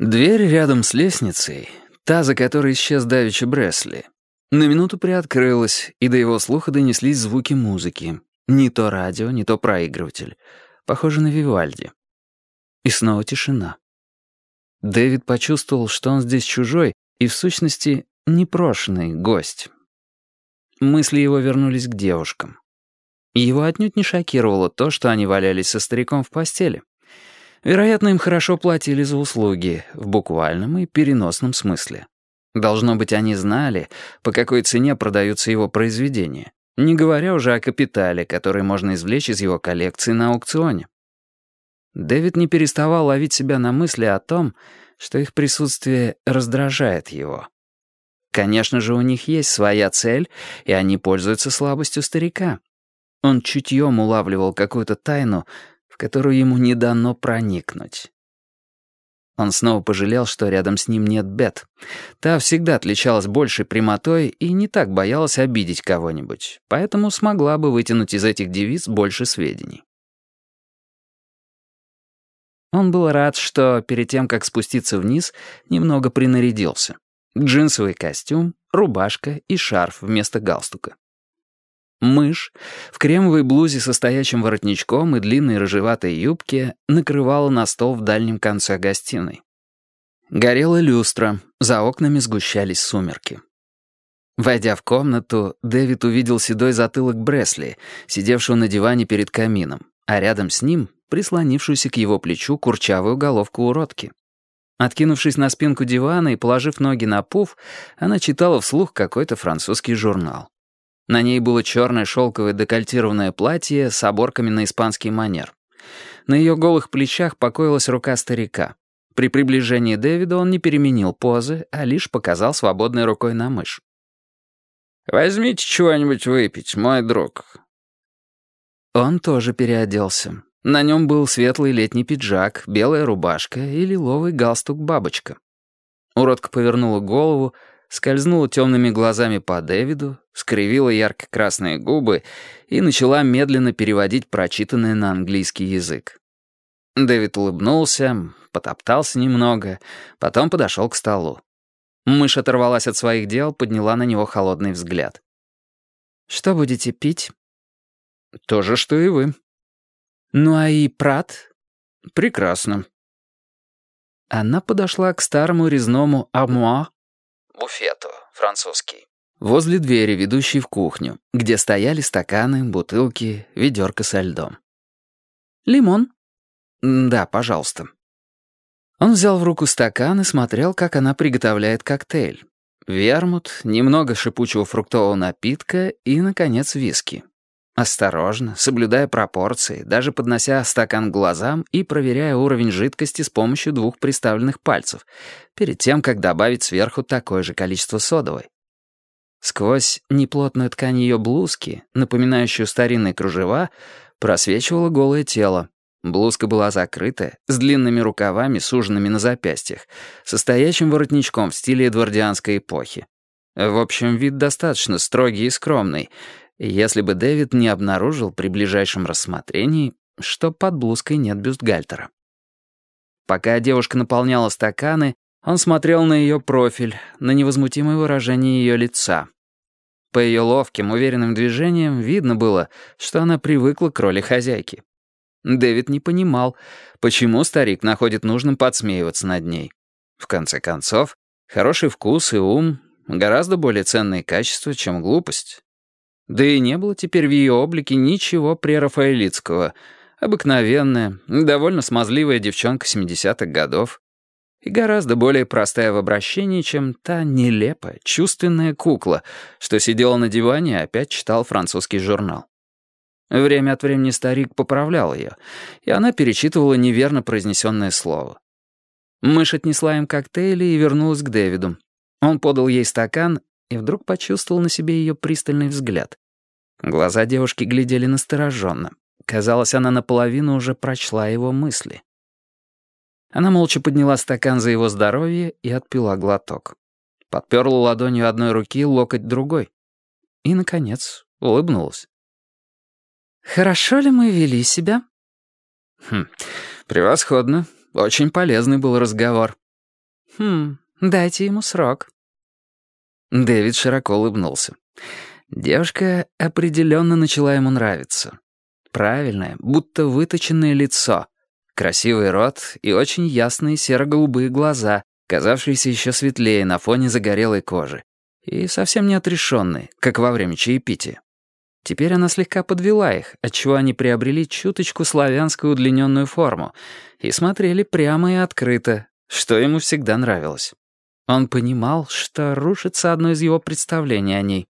Дверь рядом с лестницей, та, за которой исчез давеча Бресли, на минуту приоткрылась, и до его слуха донеслись звуки музыки. Не то радио, не то проигрыватель. Похоже на Вивальди. И снова тишина. Дэвид почувствовал, что он здесь чужой и, в сущности, непрошенный гость. Мысли его вернулись к девушкам. Его отнюдь не шокировало то, что они валялись со стариком в постели. Вероятно, им хорошо платили за услуги, в буквальном и переносном смысле. Должно быть, они знали, по какой цене продаются его произведения, не говоря уже о капитале, который можно извлечь из его коллекции на аукционе. Дэвид не переставал ловить себя на мысли о том, что их присутствие раздражает его. Конечно же, у них есть своя цель, и они пользуются слабостью старика. Он чутьем улавливал какую-то тайну, которую ему не дано проникнуть. Он снова пожалел, что рядом с ним нет Бет. Та всегда отличалась большей прямотой и не так боялась обидеть кого-нибудь, поэтому смогла бы вытянуть из этих девиц больше сведений. Он был рад, что перед тем, как спуститься вниз, немного принарядился. Джинсовый костюм, рубашка и шарф вместо галстука. Мышь в кремовой блузе со стоячим воротничком и длинной рыжеватой юбке накрывала на стол в дальнем конце гостиной. Горела люстра, за окнами сгущались сумерки. Войдя в комнату, Дэвид увидел седой затылок Бресли, сидевшего на диване перед камином, а рядом с ним прислонившуюся к его плечу курчавую головку уродки. Откинувшись на спинку дивана и положив ноги на пуф, она читала вслух какой-то французский журнал. На ней было черное шелковое декольтированное платье с оборками на испанский манер. На ее голых плечах покоилась рука старика. При приближении Дэвида он не переменил позы, а лишь показал свободной рукой на мышь. «Возьмите чего-нибудь выпить, мой друг». Он тоже переоделся. На нем был светлый летний пиджак, белая рубашка и лиловый галстук-бабочка. Уродка повернула голову, скользнула темными глазами по Дэвиду, скривила ярко-красные губы и начала медленно переводить прочитанное на английский язык. Дэвид улыбнулся, потоптался немного, потом подошел к столу. Мышь оторвалась от своих дел, подняла на него холодный взгляд. «Что будете пить?» «То же, что и вы». «Ну а и Прат?» «Прекрасно». Она подошла к старому резному буфету, французский. Возле двери, ведущей в кухню, где стояли стаканы, бутылки, ведерко со льдом. «Лимон?» «Да, пожалуйста». Он взял в руку стакан и смотрел, как она приготовляет коктейль. Вермут, немного шипучего фруктового напитка и, наконец, виски. Осторожно, соблюдая пропорции, даже поднося стакан к глазам и проверяя уровень жидкости с помощью двух приставленных пальцев, перед тем, как добавить сверху такое же количество содовой. Сквозь неплотную ткань ее блузки, напоминающую старинные кружева, просвечивало голое тело. Блузка была закрыта, с длинными рукавами, суженными на запястьях, со стоячим воротничком в стиле эдвардианской эпохи. В общем, вид достаточно строгий и скромный, если бы Дэвид не обнаружил при ближайшем рассмотрении, что под блузкой нет бюстгальтера. Пока девушка наполняла стаканы, он смотрел на ее профиль, на невозмутимое выражение ее лица. По ее ловким, уверенным движениям видно было, что она привыкла к роли хозяйки. Дэвид не понимал, почему старик находит нужным подсмеиваться над ней. В конце концов, хороший вкус и ум — гораздо более ценные качества, чем глупость. Да и не было теперь в ее облике ничего прерафаэлитского. Обыкновенная, довольно смазливая девчонка 70-х годов. И гораздо более простая в обращении, чем та нелепая, чувственная кукла, что сидела на диване и опять читал французский журнал. Время от времени старик поправлял ее, и она перечитывала неверно произнесенное слово. Мышь отнесла им коктейли и вернулась к Дэвиду. Он подал ей стакан и вдруг почувствовал на себе ее пристальный взгляд. Глаза девушки глядели настороженно. Казалось, она наполовину уже прочла его мысли. Она молча подняла стакан за его здоровье и отпила глоток. Подперла ладонью одной руки локоть другой. И, наконец, улыбнулась. «Хорошо ли мы вели себя?» «Хм, превосходно. Очень полезный был разговор». «Хм, дайте ему срок». Дэвид широко улыбнулся. Девушка определенно начала ему нравиться. Правильное, будто выточенное лицо, красивый рот и очень ясные серо-голубые глаза, казавшиеся еще светлее на фоне загорелой кожи, и совсем не отрешенные, как во время чаепития. Теперь она слегка подвела их, отчего они приобрели чуточку славянскую удлиненную форму и смотрели прямо и открыто, что ему всегда нравилось. Он понимал, что рушится одно из его представлений о ней.